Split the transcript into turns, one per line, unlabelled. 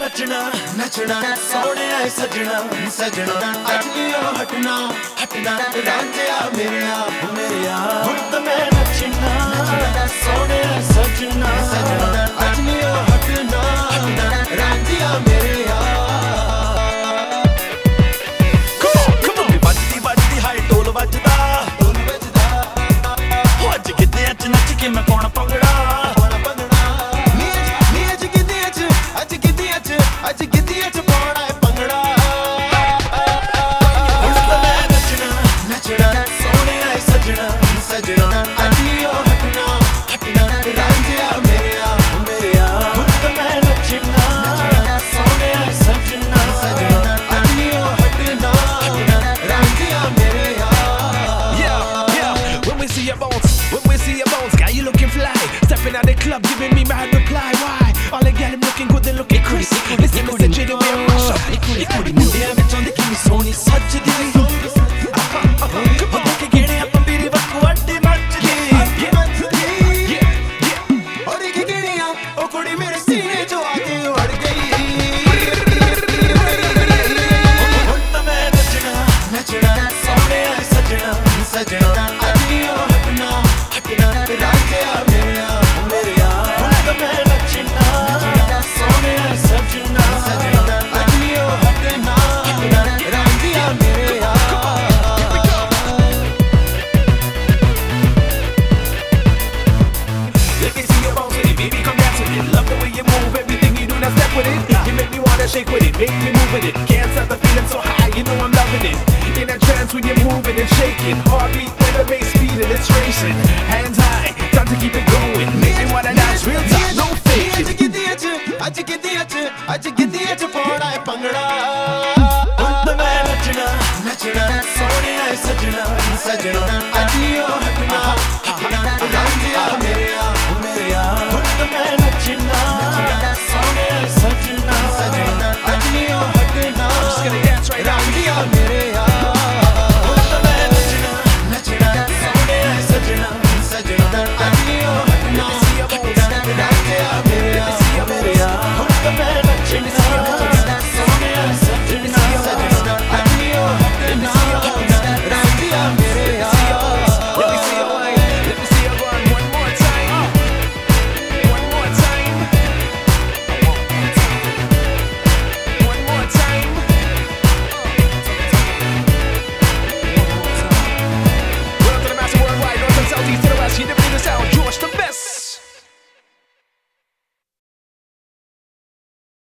नचना
नचना सोने आए सजना सजना अज हटना हटना रांझा मेरे आप मेरे आप। मैं नचना सोने Women at the club giving me mad reply. Why? All the gal looking good, they looking crazy. Listen, it's a jaded way of mash up.
Ikuri, ikuri, ikuri.
Yeah, I'm a ton gimme Sony. Such a gimme shake with it, make me move with it. Can't stop the feeling so high, you know I'm loving it. In a trance when you're moving and shaking, heartbeat when the bass beating, it's racing. Hands high, time to keep it going. Make me wanna dance real time, no
ਅੱਜ
faking.
ਕਿਤੇ ਅੱਜ ਅੱਜ ਕਿਤੇ ਅੱਜ ਅੱਜ ਕਿਤੇ ਅੱਜ ਪਾਉਣਾ ਹੈ ਭੰਗੜਾ